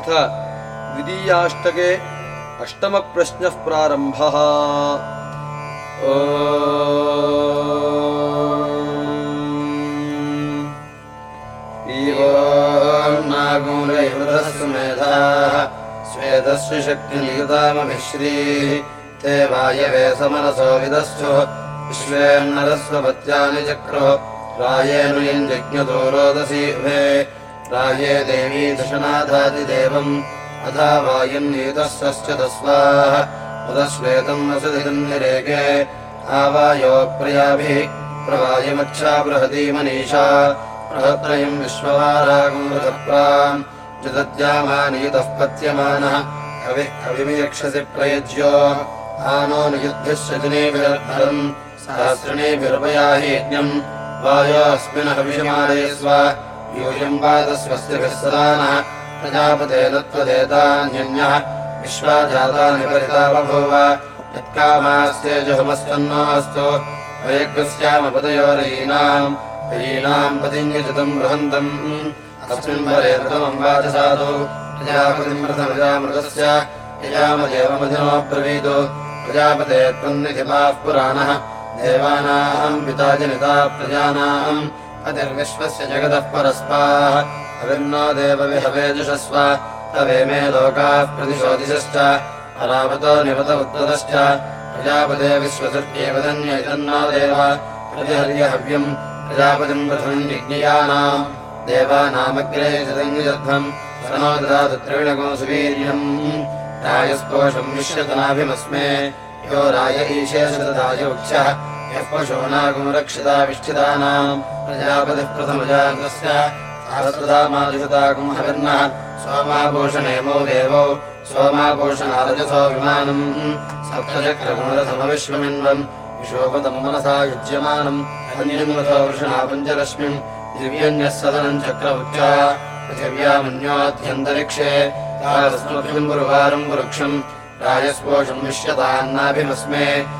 अथ द्वितीयाष्टके अष्टमप्रश्नः प्रारम्भः। नागुरैवृधस्मेधाः स्वेदस्य शक्तिनियुतामभिश्रीः ते वायवे यञ्जज्ञतो रोदसी उभे राये देवी दशनाथादिदेवम् अथा वायुन्नीतस्य तस्वाः उदश्वेतम् आवायो प्रयाभिः प्रवायमच्छा बृहती मनीषा। बृहत्रयम् विश्ववारागम् रथप्राम् जदद्यामानीतः पत्यमानः कविः कविमियक्षसि प्रयुज्यो। आनो नियुद्धिश्चजनेभिरद्धरम् सहस्रणेभिरुपयाहीज्ञम् वायोऽस्मिन् हविषमादे स्व यूयम् पादस्वस्तिभिः सदानः प्रजापतेन त्वदेतान्यन्यः विश्वाजातानि परिता बभूव यत्कामास्तेजहमस्तन्नोऽस्तु वयग्स्यामपदयोरयीनाम् रयीनाम् पतिङ्गजतम् बृहन्तम्। अस्मिन् वरे प्रथमम् वाचसादु प्रजापतिम् प्रथमजामृतस्य। यजामदेवमधिनोऽब्रवीतु प्रजापते त्वन्निधिपाः पुराणः। देवानाम् पिता जनिता प्रजानाम् अतिर्विश्वस्य जगतः परस्पाः अविर्नो देवविहवेजुषस्व तवे मे लोकाः प्रतिशोदिशश्च अरावतो निवत उत्तरश्च विश्वसत्येवदन्यैतन्नो देव प्रतिहर्यहव्यम् प्रजापतिम् प्रथमम् यज्ञयानाम् देवानामग्रे चतङ्गजध्वम् सनो ददातु त्रिविणकोऽसुवीर्यम् रायस्पोषम् विश्यतनाभिमस्मे यो राय ईशेषदाय वृक्षः यः पशूनागुमरक्षिता विष्ठितानाम् प्रजापतिः प्रथमजातस्य सहस्रधामादिशतागुम् हविर्नः सोमाभूषणेमो देवौ। सोमाभूषणारजसो विमानम्। सप्तचक्रगुणरसमविश्वमिन्वम् विशोपतम् मनसा युज्यमानम्। अन्यम् रथो वृषणा पञ्चरश्मिम्। दिव्यन्यः सदनम् चक्रवृक्षा। पृथिव्यामन्योऽध्यन्तरिक्षे। तारस्मभ्यम् गुरुवारम् वृक्षम् राजस्पोषम् विश्यतान्नाभिमस्मे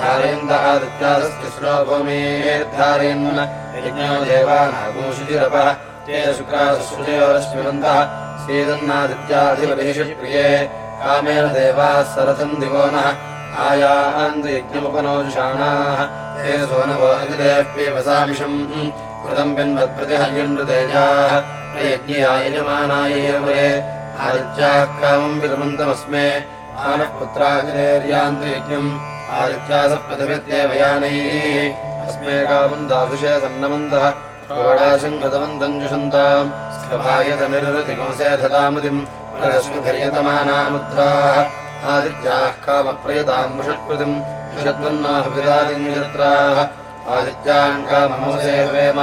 धारयन्त ते शुक्रासुजयोरश्मिवन्तः सीदन्नादित्याधिपदेशप्रिये कामेन देवाः सरथम् दिवो नः। आयान्तु यज्ञमुपनोजुषाणाः ते सोनवो अतिदेव्यवसामिषम् कृतम् पिन्वत्प्रतिहर्यनृतेजाः प्रयज्ञिया यजमानाय एव ये आदित्याः कामम् पुत्राग्नेर्यान्तु यज्ञम् आदित्यासप्रतिभित्येव यानैः। अस्मे कामम् दादुषे सन्नमन्तः षोडाशम् कृतवन्तम् जुषन्ताम्। स्कभायतनिरृतिकोसे धतामुदिम् प्रदश्मिधर्यतमानामुद्राः आदित्याः कामप्रयताम् वेम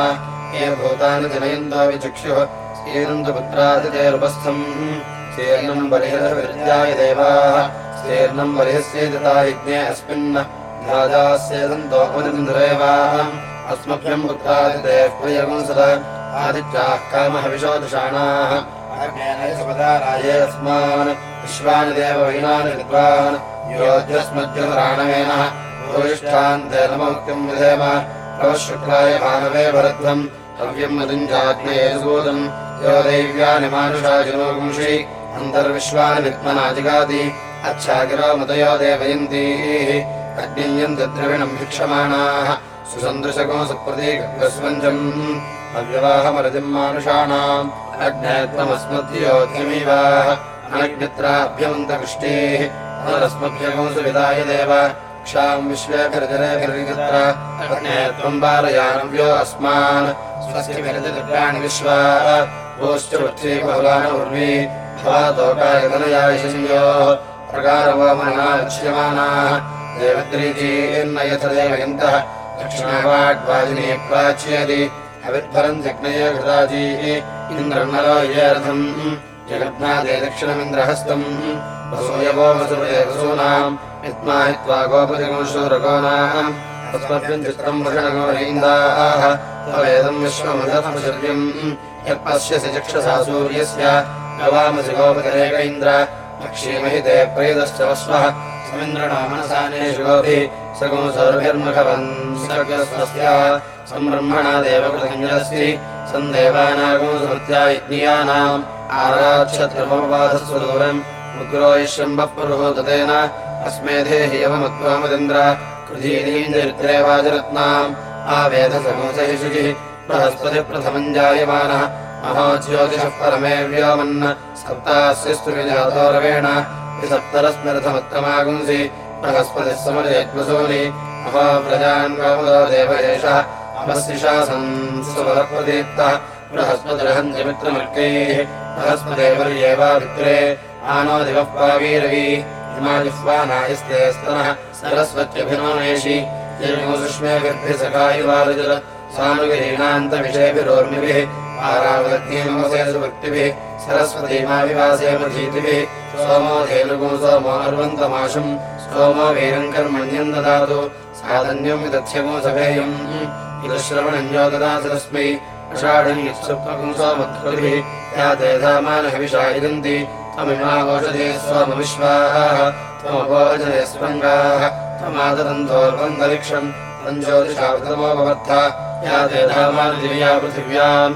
ये भूतानि जनयन्तो विचक्षुः। स्तीर्नन्तु पुत्रादितेरुपस्थम् स्तीर्णम् बलिहृदविद्याय देवाः स्तीर्णम् बलिहस्येदता यज्ञे अस्मिन् राजास्येदन्तो अवदिन्द्रेवाम् अस्मभ्यम् पुत्रादितेः प्रियगुंसद। आदित्याः कामहविशोदशाणाः राये अस्मान् विश्वानि देव वैनानि विद्वान्। योज्यस्मद्युतराणवेनः भूयिष्ठान् तेन मुक्तिम् विधेम। प्रवः शुक्लाय मानवे मदिञ्जाग्नेये सूदम् यो दैव्यानि मानुषाजिनोगुंषि अन्तर्विश्वानि विद्मनाजिगाति अच्छागिरो मदयो देवयन्तीः अग्नियन्ति द्रविणम् भिक्षमाणाः। सुसन्दृशको सुप्रतीकस्वञ्जम् अव्यवाहमरतिम् मानुषाणाम्। अग्ने त्वमस्मद्योऽध्यमीवाः अनग्नित्राभ्यमन्तकृष्टेः। पुनरस्मभ्यगोसु विदाय देव। क्षाम् विश्वेभिर्जरेभिर्विगत्र अग्ने त्वम् बालयानव्यो अस्मान्। स्वस्तिभिर्जगत्राणि विश्वा। भोश्च पृथ्वी बहुलान उर्वी भवातोकायतनयाय शंयोः प्रकारवमनाच्यमानाः देवद्रीजीर्न यथ देवयन्तः। दक्षिणवाग्वाजिनी प्राच्यति हविर्भरम् जग्नये घृताजी। इन्द्रन्नरो ये रथम्। जगद्नादे दक्षिणमिन्द्रहस्तम्। वसूयवो वसुपते वसूनाम्। हित्मा हित्वा गोपतिगुंशूरगोनाम् तस्मद्यम् चित्रम् वृषणगोरीन्दाः तवेदम् विश्वमृतत्वशर्यम् यत्पश्यसि चक्षसा सूर्यस्य गवामसि गोपतिरेक इन्द्र। भक्षीमहि ते प्रेदश्च वस्वः समिन्द्रणो मनसानेषु गोभिः सगुंसर्भिर्मघवन् सर्गस्वस्य सम्ब्रह्मणा देवकृतञ्जलस्ति सन्देवानागुंसमृत्या यज्ञियानाम् आराक्षत्रमपाधस्व दूरम् उग्रो यशम्भः पुरुहूततेन अस्मे धेहि यवमत्वामदिन्द्र कृधीनीन्द्रित्रेवाजरत्नाम् आवेदसगुंसहि प्रथमम् जायमानः अहो ज्योतिषः परमे व्योमन् सप्तास्यस्तुजातो रवेण बृहस्पतिः समजयत्मसूनि अहो प्रजान्वामदो देव एषः अपशिशासन् सुवरप्रदीप्तः बृहस्पतिरहन्त्यमित्रमर्कैः बृहस्पतेवर्येवाभित्रे आनो दिवः पावीरवी हिमाजिह्वानायस्ते स्तनः सरस्वत्यभिनोनेषि सुष्मेभिर्भिः सखायिवारुजर सानुगिरीणान्तविषेभिरोर्मिभिः आरावदग्निमसेषु भक्तिभिः सरस्वतीमाविवासेमधीतिभिः सोमो धेनुगो सोमो अर्वन्तमाशम् सोमो वीरम् कर्मण्यम् ददातु साधन्यम् विदध्यमो सभेयम्। इदश्रवणम् यो ददातु तस्मै अषाढम् यत्सुप्तपुंसोमत्कृतिभिः या ते धामानहविषा इदन्ति त्वमिमावोषधे सोमविश्वाः त्वमपोजने स्पङ्गाः त्वमाददन्तोर्वन्तरिक्षम् तञ्ज्योतिषावृतमोपवर्थ या ते धामानि दिव्या पृथिव्याम्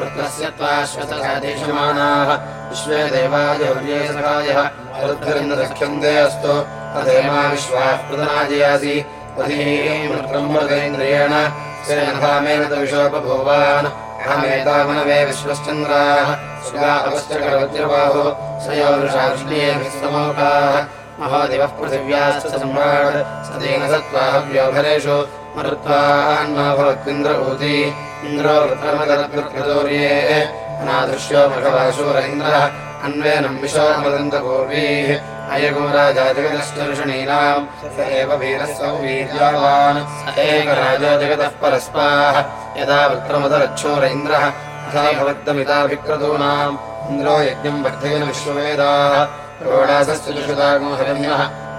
वृत्रस्य त्वाश्वतसादेशमानाः विश्वे देवायहुर्ये सखायः वरुद्भिरिन्दसख्यन्ते अस्तु तथेमा विश्वाः प्रदनाजयासि मृगेन्द्रियेण। सेनधामेन तविषोपभूवान् अहमेतामनवे विश्वश्चन्द्राः। सुगा अपश्चकरवज्रबाहुः स यो वृषार्ष्णीयेभिः समोकाः। महोदिवः पृथिव्याश्च सम्राट्। सदेन सत्त्वाहव्योभरेषु मघवाशूर इन्द्रः अन्वेनम् विशोमदन्तपूर्वीः अयगो राजा जगतश्च ऋषणीनाम् स एव वीरः सौवीर्यावान् स एकराजो जगतः परस्पाः। यदा वृत्रमदरच्छूर इन्द्रः तथा भवद्दमिताभिक्रतूनाम् इन्द्रो यज्ञम् वर्धयन् विश्ववेदाः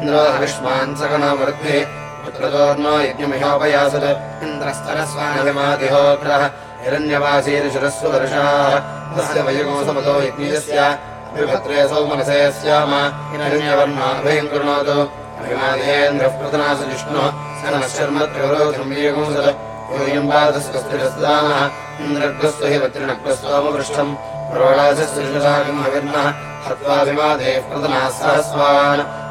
इन्द्रो हविष्मान् सकणवर्ग्भिः पुत्रतोर्नो यज्ञमिहोपयासत् इन्द्रस्तरस्वानभिमातिहोग्रः हिरण्यवासीरिशिरस्सु वर्षाः तस्य वयगोसमतो यज्ञस्य अभिभद्रे सौमनसे स्याम हिरण्यवर्णाभयम् कृणोतु अभिमादेन्द्रः प्रतनासु जिष्णुः स नः शर्म त्रिवरोधम् वीयगुंसत् यूयम्बाधस्वस्तिरस्दानः इन्द्रग्रस्तु हि वज्रिणग्रस्तोमपृष्ठम् हविर्नः हत्वाभिमादेः प्रतनाः सहस्वान्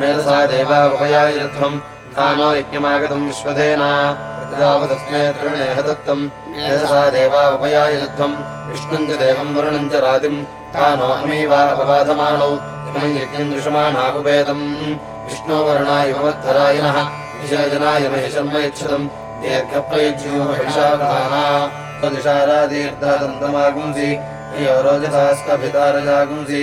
मेधसा देवावपयायध्वम् स्थानो यज्ञमागतम् विश्वधेना। तस्मै तृणेह दत्तम् मेधसा देवावपयायध्वम् विष्णुम् च देवम् वरुणम् च रातिम्। तानो अमीवापबाधमानौ इमम् यज्ञम् दृशमाणाकुपेदम् विष्णोवर्णाय युवद्धरायणः विशेजनाय महिषर्म यच्छतम्। दीर्घप्रयुज्योषाप्रधाना स्वदिशारादीर्घदन्तमागुंसि यो रोजसास्कभितारजागुंसि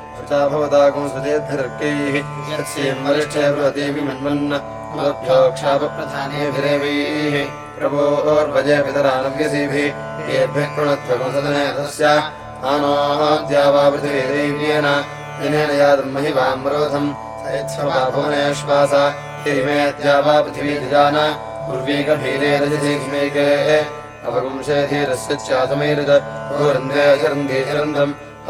श्रुता भवतागुं सुतेद्भिर्कैः यत्स्यम् वरिष्ठे बृहतीभि मन्वन् मदभ्यो क्षापप्रधानेभिरेवैः प्रभोर्वजे पितरानव्यसीभिः येभ्यः कृणध्वगुं सदने तस्य। आनोद्या वा पृथिवीदैव्येन दिनेन यादम् महिवाम्रोधम्। सयत्स्वभा भुवनेश्वास हिरिमेद्या वा पृथिवी दिजान उर्वीकभीरे रजधीक्ष्मेके अपगुंशे धीरस्य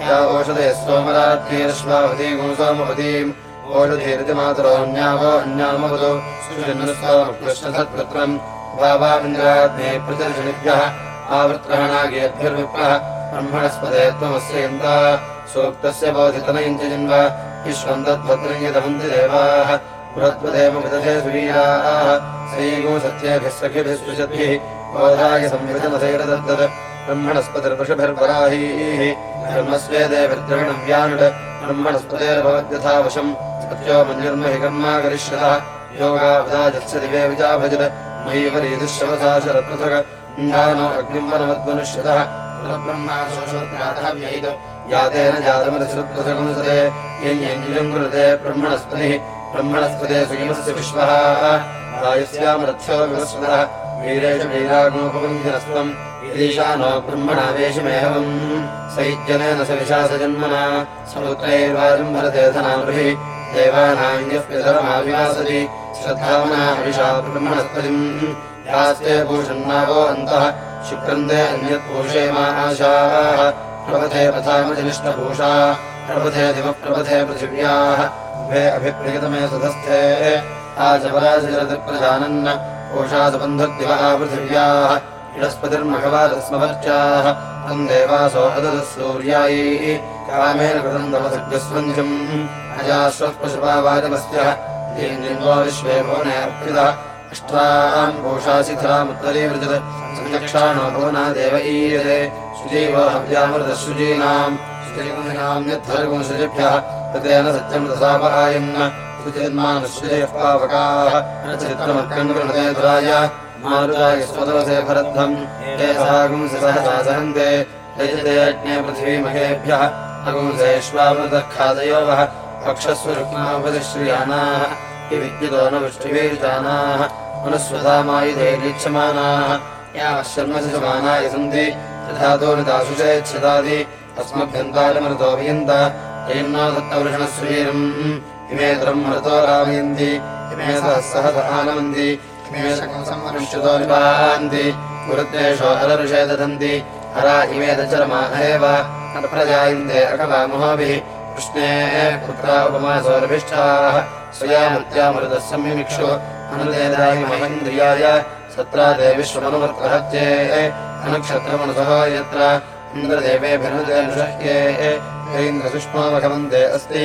या ओषधे गुंसोमवतीम् ओषधीरितिमातरोऽन्यावो सुजन्मस्वामकृष्णसत्पुत्रम् भावामिन्द्राग्ने प्रतिर्षणिभ्यः आवृत्रहणागेभ्यर्विप्रः ब्रह्मणस्पदे त्वमस्य यन्ता सूक्तस्य बोधितनयम् च जन्म विश्वम् तद्भद्रयदमन्ति देवाः सखिभिः सुषद्भिः बोधाय संविधनसैरदद्दत् ब्रह्मणस्पतिर्वृषभिर्वराहीः ब्रह्मस्वेदेभिर्द्रविणव्यानुड ब्रह्मणस्पतेर्भवद्यथा वशम् सत्यो मन्युर्महि कर्मा करिष्यतः योगावदाजत्स दिवे विजाभजत मयि वरीदुश्रवसा शरपृथग इन्धानो अग्निम् वनवद्मनुष्यतः यातेन जातमरसृपृथगुंसते यञ्जम् कृते ब्रह्मणस्पतिः। ब्रह्मणस्पते सुयमस्य विश्वः रायस्यामरथ्यो विवस्वतः। वीरेषु वीरागोपवञ्जनस्त्वम् ईशानो ब्रह्मणावेशमेहवम् सैज्जनेन स विशासजन्मना समुद्रैर्वाजम् भरते धनामृभिः देवानाङ्ग्यः पितरमाविवासति श्रद्धामना हविषा ब्रह्मणस्पतिम्। यास्ते भूषन्नावो अन्तः शुक्रन्दे अन्यत्पूषे प्रपथे पथामजनिष्ठभूषा प्रपथे दिवः प्रपथे पृथिव्याः। उभे अभिप्रियतमे सुधस्थे आचपराजरतिप्रजानन् कोशासबन्धद्दिवः पृथिव्याः इडस्पतिर्मघवादस्मवर्च्याः तम् देवासो अददः सूर्यायैः कामेन कृतम् तमसग्रस्वञ्जम्। अजाश्वः पशुपावाजमस्यः दीन्दिन्वो विश्वे भुवने अर्पितः अष्टाम् कोशासिथरामुत्तरीवृजत् संयक्षाणो भुवना देव ईयते। सुजीवो हव्यामृतः शुचीनाम् शुचीनाम् यद्धर्गुम् शुचिभ्यः। ततेन सत्यम् रसापहायन् सुचिन्मानुश्रुजयः पावकाः। चित्रमत्कण्वृणते धुराय मारुताय स्वदवसे भरद्धम् ये सहागुंसि सहसा सहन्ते यजते अग्ने पृथिवीमहेभ्यः अगुंसेष्वामृतः खादयो वः पक्षस्व रुक्मापतिश्रियानाः हि विद्युतो न वृष्टिवीर्जानाः मनुस्वधामायुधैरीक्षमानाः यावः शर्मसि समानाय सन्ति तथातो निताशुषेच्छदादि अस्मभ्यन्तारमृतोऽभियन्त यन्नो दत्तवृषणस्वीरम् इमे ब्रह्मरतो रामयन्ति इमे सह सहस आनमन्ति निपान्ति गुरुद्वेषो हरऋषे दधन्ति हरा इमे दचरमा एव प्रजायन्ते अकवामहोभिः कृष्णे पुत्रा उपमासोरभिष्ठाः स्वयामत्यामृतः संमिमिक्षु। अनुदेदाय महेन्द्रियाय। सत्रा विश्वमनुवर्तहत्ये अनुक्षत्रमनुसः यत्र। इन्द्रदेवेभिर्नुदे इन्द्रसुष्मामघवन्ते अस्ति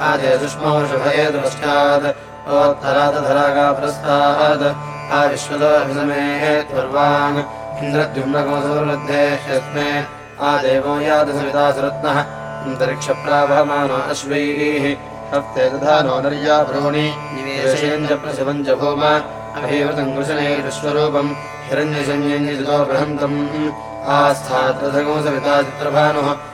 आदे सुष्मोषभये पश्चात् ओत्तरातधरागा पुरस्तात् आविश्वतोऽभिसमेः त्वर्वाङ् इन्द्रद्युम्नकोसौर्मध्ये यस्मे आदेवो यादसविता सुरत्नः अन्तरिक्षप्रावहमानो अश्वैः। हस्ते दधानो नर्या ब्रूणि निवेशयञ्च प्रसवञ्च भूम। अभिवृतम् कुशने विश्वरूपम्। हिरण्यशन्यञ्जितो बृहन्तम्। आस्थात्रधगो सविता चित्रभानुः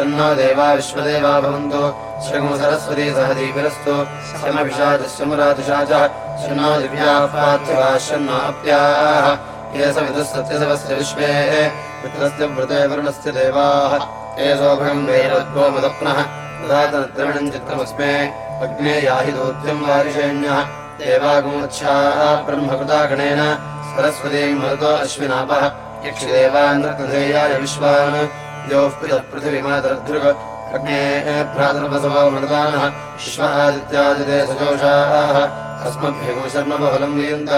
शन्नो देवा विश्वदेवा भवन्तु। श्रमो सरस्वती सह दीपिरस्तु। शमभिषाचस्य मुरातिशाचः शन्नो दिव्याः पार्थिवाः शन्नो अप्याः। ये सवितुस्तत्यसवस्य विश्वे। मित्रस्य वृते वरुणस्य देवाः। ये सोभगम् वैरद्गोमदप्नः ददातनद्रविणम् चित्रमस्मे अग्ने याहि दौत्यम् वारिषेण्यः। देवागुमच्छाः ब्रह्मकृता गणेन सरस्वतीम् मरुतो अश्विनापः। यक्षिदेवान्नृतधेयाय विश्वान् योः पितः पृथिवीमातरधृग अग्ने भ्रातृपसवो मृदानः विश्वादित्यादिते सजोषाः। अस्मभ्यगो शर्मबहुलम् लीयन्त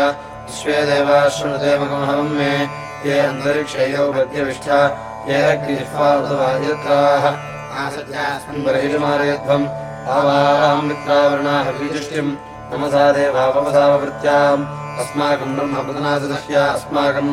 विश्वे देवाः शृणुदेवगमहवम् मे ये मित्रावृणाः बीजुष्टिम् नमसा देवापवसाववृत्याम् अस्माकम् ब्रह्मपदनासदह्य अस्माकम्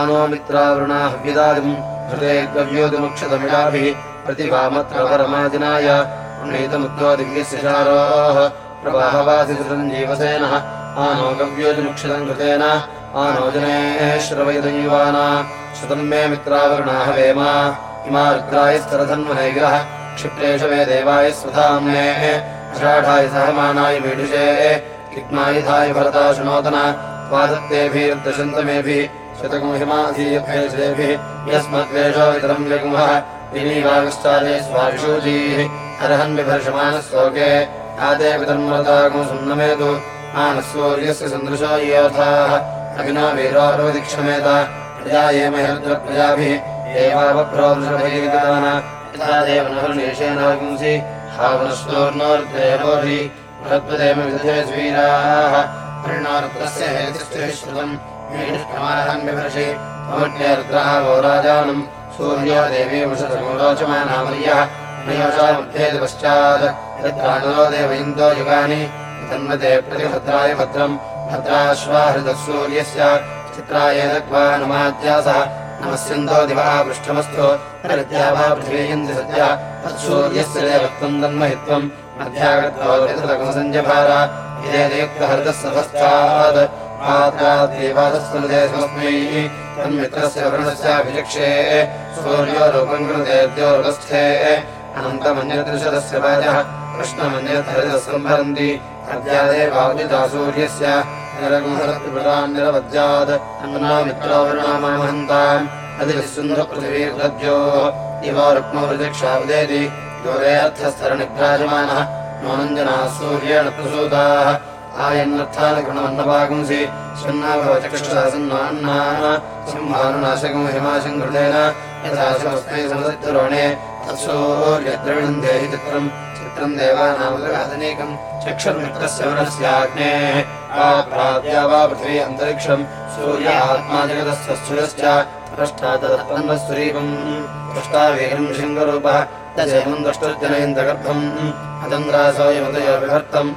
आनो मित्रावृणा हव्यदादिम् हृदे गव्योदिमुक्षतमिडाभिः प्रतिभामत्र परमादिनाय वृणीतमुद्यो दिव्यस्य आनो गव्योदिमुक्षतम् कृतेन शतम् मे इमा देवाय स्वधाम्ने अषाढाय सहमानाय किग्नायुधाय भरता शृणोदन त्वादत्तेभिर्दशन्तमेभिः शतकुंहिमासीयभ्येषदेभिः यस्मद्वेषो वितरम् जगुमः दिनीवागश्चादे स्वारिषूजीः अर्हन् बिभर्षमाणः श्लोके आदे पितर्मृतागुं सुन्नमेतु मानः सूर्यस्य सन्दृशो योथाः अग्नो वीरोरुदिक्षमेत प्रजा ये महेन्द्रप्रजाभिः एवावभ्रोदृशभैर्विदतान यथा देवनहर्निषेणागुंसि हावनश्लोर्नोर्देवोर्हि बृहद्वदेव विदधे स्वीराः हरिणार्तस्य हेतिश्चेश्रुतम् राजानम् सूर्यो देवी वृषसमोलोचमानामर्यः नयोषा मध्येति पश्चात् यत्राणो देवयन्तो युगानि तन्मते प्रतिभद्राय भद्रम् भद्राश्वाहृतः सूर्यस्य चित्राय दग्वानुमाद्यासः नमस्यन्तो दिवः सभस्तात् देवादस्मस्मै तन्मित्रस्य वरुणस्याभिचक्षे सूर्यो रूपम् कृतेद्यो रूपस्थे अनन्तमन्यदृशदस्य कृष्णमन्यद्धरितः सम्भरन्ति अद्यादेवादिता सूर्यस्य निरवद्यात् मित्रो वरुणामहन्ताम् अधिविसुन्दरपृथिवीर्दद्योः इवो रुक्मवृजक्षावदेति। योरेऽर्थस्तरणिभ्राजमानः नोनञ्जनाः सूर्येण प्रसूताः तत्सूर्यद्रविणम् देहि चित्रम् चित्रम् देवानामदनेकम् चक्षुर्मित्रस्य वरस्याग्नेः। आप्राद्या वा पृथिवी अन्तरिक्षम् सूर्य आत्मा जगतस्य स्थूलश्च पृष्ठादत्तन्वस्तुरीपम् पृष्टावेगम् शृङ्गरूपः तजेमम् द्रष्टुर्जनयन्तगर्भम् अतन्द्रासो यमतयो विभर्तम्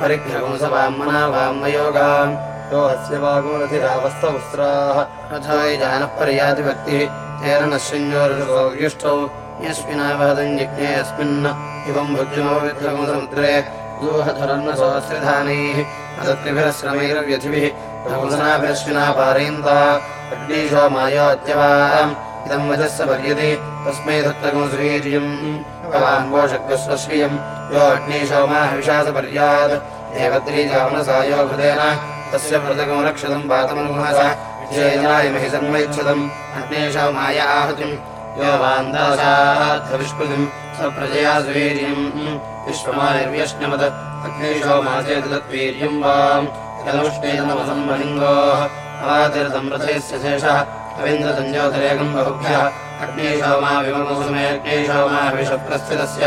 परिघ्नपुंसवाम् मनावाम् मयोगा यो अस्य वागोरथिरावस्तवस्त्राः रथाय जानः पर्याति व्यक्तिः तेन यस्मिन्न इवम् भुज्यमोविद्रमुद्रे दूहधरन्न सहस्रधानैः अदत्रिभिरश्रमैरव्यथिभिः रघुसनाभिरश्विना पारयन्ता अग्नीशो मायोद्यवाम् इदम् वचः स तस्मै धत्तगुंसुवीर्यम् भवान् विशासपर्यात् देवद्रीजामनसायो हृदेन तस्य व्रतकम् रक्षतम् पातमनुहस विजयनायमहि सन्मैच्छतम् अग्नेशोमाय आहतिम्। यो वान्दासाद्धविष्कृतिम् स्वप्रजया सुवीर्यम्। विश्वमानिर्व्यश्नमत् अग्नेशोमाचेत तद्वीर्यम् वाम्। यदमुष्णेतमसम्बलिङ्गोः अवातिरतम् शेषः। रवीन्द्रसञ्जोतिरेकम् बहुभ्यः। अग्नेशोमा विमकुसुमे अग्नेशोमा विषप्रस्थितस्य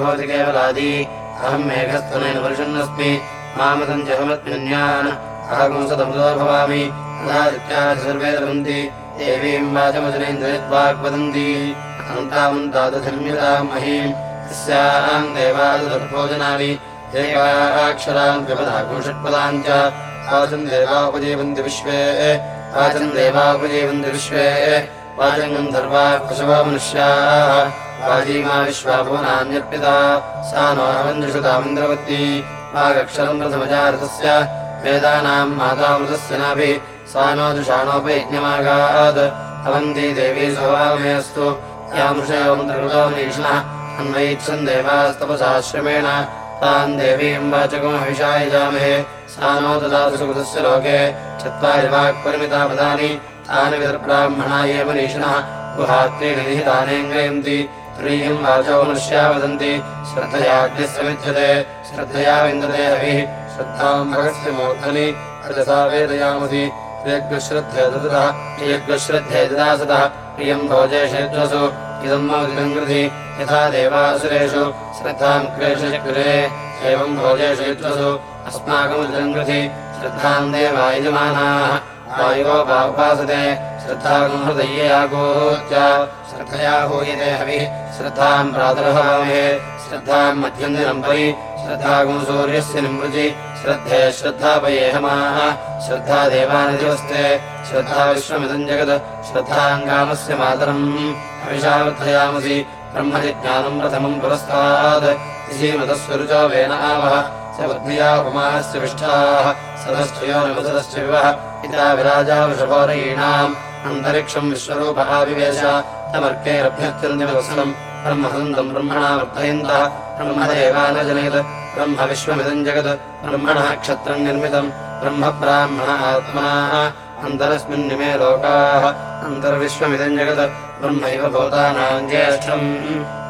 भवति केवलादी। अहम् मेघस्तनेन वर्षन्नस्मि मामतम् जहमत्न्यान् अहगुंसतमुदो भवामि। अदादित्याः सर्वे लभन्ति देवीम् वाचमजनेन्द्रयद्वाग् वदन्ति अन्तामन्तादधर्म्यताम् महीम्। तस्याम् देवादुर्भोजनानि एकाक्षराम् विपदागुं षट्पदाम् च। वाचम् देवा उपजीवन्ति विश्वे वाचम् देवा वाजङ्गम् धर्वाः पशवो मनुष्याः। वाजीमा विश्वाभुवनान्यर्पिता सा नो अवञ्जुषतामिन्द्रवती वागक्षरम् प्रथमजारतस्य वेदानाम् मातामृतस्य नाभिः। सा नो जुषाणोपयज्ञमागात्। अवन्ती देवी स्वभावमेऽस्तु। यामृषयोन्द्रकृतोनीक्ष्णः अन्वैच्छन् देवास्तपसाश्रमेण। तान् देवीम् वाचकमहिषाय जामहे सा नो ददातु सुकृतस्य लोके। चत्वारि वाक्परिमिता पदानि तानि विदर्ब्राह्मणा ये मनीषिणः गुहात्रीणि निहितानेऽङ्गयन्ति तुरीयम् वाचो मनुष्या वदन्ति। श्रद्धयाज्ञस्य विद्यते श्रद्धया विन्दते प्रियग्श्रद्धे ददासतः। प्रियम् भोजेषेत्वसु इदम् मौदिकम् कृधि यथा देवासुरेषु। श्रद्धाम् क्लेशचक्रे एवम् भोजेषेत्वसु अस्माकमुदिकम् कृधि श्रद्धाम् देवा यजमानाः वायुवो उपासते श्रद्धागम् हृदय्ययागोत्या श्रद्धया हूयते हविः। श्रद्धाम् प्रातरहवामहे श्रद्धाम् मध्यन्दिनम् परि। श्रद्धागम् सूर्यस्य निमृजि। श्रद्धे श्रद्धापयेहमाः श्रद्धा देवानिदिवस्ते श्रद्धा विश्वमिदम् जगत्। श्रद्धाङ्गामस्य मातरम्। अविशावर्धयामसि ब्रह्मजिज्ञानम् प्रथमम् पुरस्तात्। श्रीमतस्वरुचो वेन आवः। वृषभोरयीणाम् अन्तरिक्षम् विश्वरूपः विवेश। तमर्केरभ्यत्यन्तिमवसनम् ब्रह्मसन्दम् ब्रह्मणा वर्धयन्तः। ब्रह्मदेवानजनयत् ब्रह्म विश्वमिदम् जगत्। ब्रह्मणः क्षत्रम् निर्मितम् ब्रह्म ब्राह्मण आत्मनाः अन्तरस्मिन्निमे लोकाः अन्तर्विश्वमिदम् जगत् ब्रह्मैव भूतानाम् ज्येष्ठम्।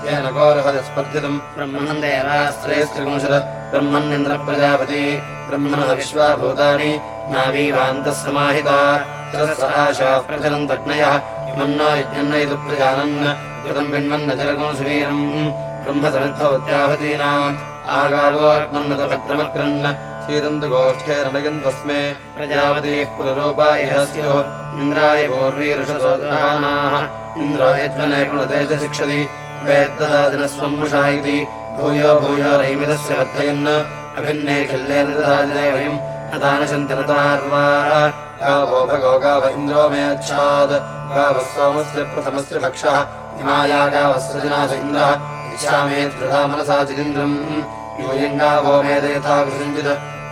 तेन गौरहदस्पर्धितम् ब्रह्मणम् देवास्त्रयस्त्रिपुंशत् ब्रह्मन्निन्द्रप्रजापति ब्रह्मणः विश्वाभूतानि नावीवान्तः समाहिता आशाः प्रचलन्तग्नयः मन्नो यज्ञन्नयतु प्रजानन् कृतम् पिन्वन्न जलगुम् सुवीरम्। ब्रह्मसमिद्धवत्याहतीनाम् आगारोन्नतभद्रमक्रन् सीदन्तु गोष्ठेरनयन् तस्मे प्रजापतिः पुररूपा इह स्युः इन्द्राय पूर्वीरुषसोदरानाः इन्द्रो यज्वने कुणते च शिक्षति। वेद्ददादिनस्वम् मुषा इति भूयो भूयो रैमिदस्य वर्धयन्। अभिन्ने खिल्लेन ददादिने वयम्। अदानशन्ति नतार्वाः। गावो भगो गाव इन्द्रो मेच्छात् गावः सोमस्य प्रथमस्य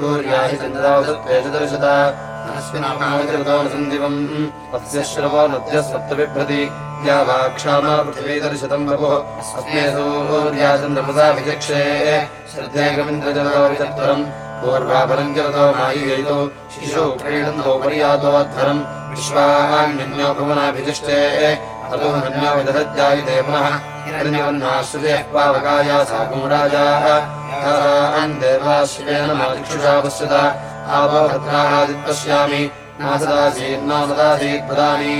सूर्या हि चन्द्रावसत्वेषदर्शत मनस्विनामावितिर्वसन्दिवम् तस्य श्रवो सप्तविभ्रति या वा क्षामा पृथिवीदर्शितम् वपुः अस्मे सूर्या चन्द्रमसा विचक्षे। पूर्वापरञ्जरतो मायुयैतो। अतो हन्यो पुनः। हिरण्यवन्नाश्रुतेः पावकाया सा देवाश्वेन मादिक्षुषा पश्यत आपो भद्रादिपश्यामि नासदासीन्नो सदासीत् प्रदानी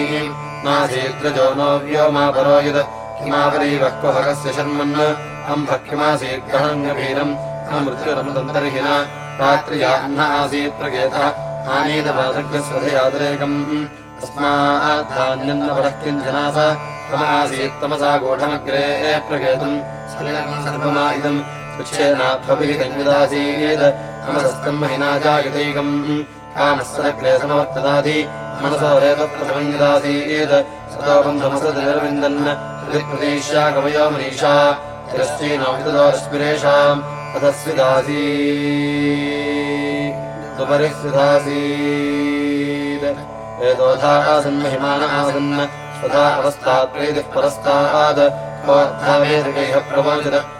नासीद्रजो नो व्योमा परो यत् किमापरीवः कुहकस्य शर्मन् अम्भः किमासीत् ग्रहणम् गभीरम् अमृत्युरमृतन्तर्हिन रात्र्याह्न आसीत् प्रकेतः आनीतमासग्रस्वधयातिरेकम् तस्मात् धान्यन्न परः किञ्चनास तमासीत् तमसा गूढमग्रे सर्वमा इदम् पृच्छेनाभविहितञ्विदासीत् मनसस्तन्महिनाजायतैकम् कामः सदक्लेशमवर्तदाधि मनसो रेतप्रथमञ्जिदासीत् सदोबन्धमसदिनिर्विन्दन् प्रतिप्रतीष्या कवयो मनीषा। तिरश्चीनोहितदोरस्मिरेषाम् तदस्विदासी उपरिस्विदासीत्। एतोधा आसन्महिमान आसन्। स्वधा अवस्थात्, प्रीतिः परस्तात्। कोऽर्थावेदगैः प्रवोचत।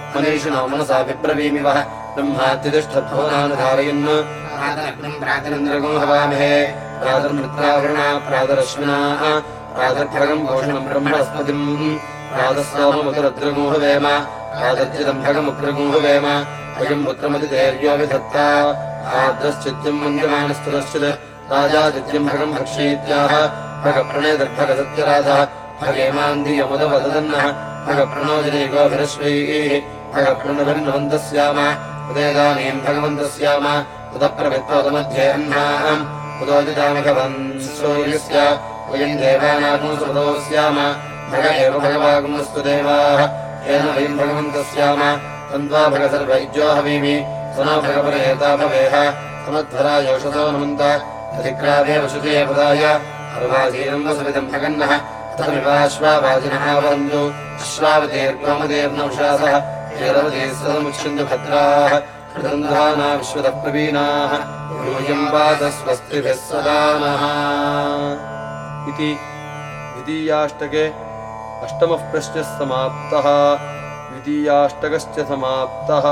मनीषिणो मनसा विप्रवीमि वः ब्रह्माद्यतिष्ठद्भवनान् धारयन्। प्रातरिन्द्रगो हवामहे प्रातर्मृत्रावृणा प्रातरश्विनाः प्रातर्भगम् भूषणम् ब्रह्मणस्पतिम् प्रातःसोममुदरद्रगुहवेम प्रातर्जिदम्भगमुग्रगुहवेम अयम् पुत्रमतिदेव्यो विधत्ता आद्रश्चित्यम् मन्यमानस्तुरश्चित् राजादित्यम् भगम् भक्षीत्याह। भगप्रणेदर्भगसत्यराधः भगेमान्धियमुदवदन्नः भगप्रणोजने गोभिरश्वैः भगप्रणभिन्नवन्तस्याम उदयदानीम् भगवन्तस्याम। उदप्रवित्तोदमध्ये अह्नाम् उदोदितामघवन् सूर्यस्य वयम् देवानागुंसुपदो स्याम भग एव भगवागुंस्तु देवाः। येन वयम् भगवन्तः सनो भगवरेता भवेह। समध्वरा योषतो नमन्त। अधिक्रामे वसुते पदाय अर्वाधीनम् वसविदम् भगन्नः। वन्दु अश्वावतीर्गोमदेर्नौषासः भद्राः प्रवीणाः यूयम् वाद स्वस्तिभिः सदा नः। इति द्वितीयाष्टके अष्टमः प्रश्नः समाप्तः। द्वितीयाष्टकश्च समाप्तः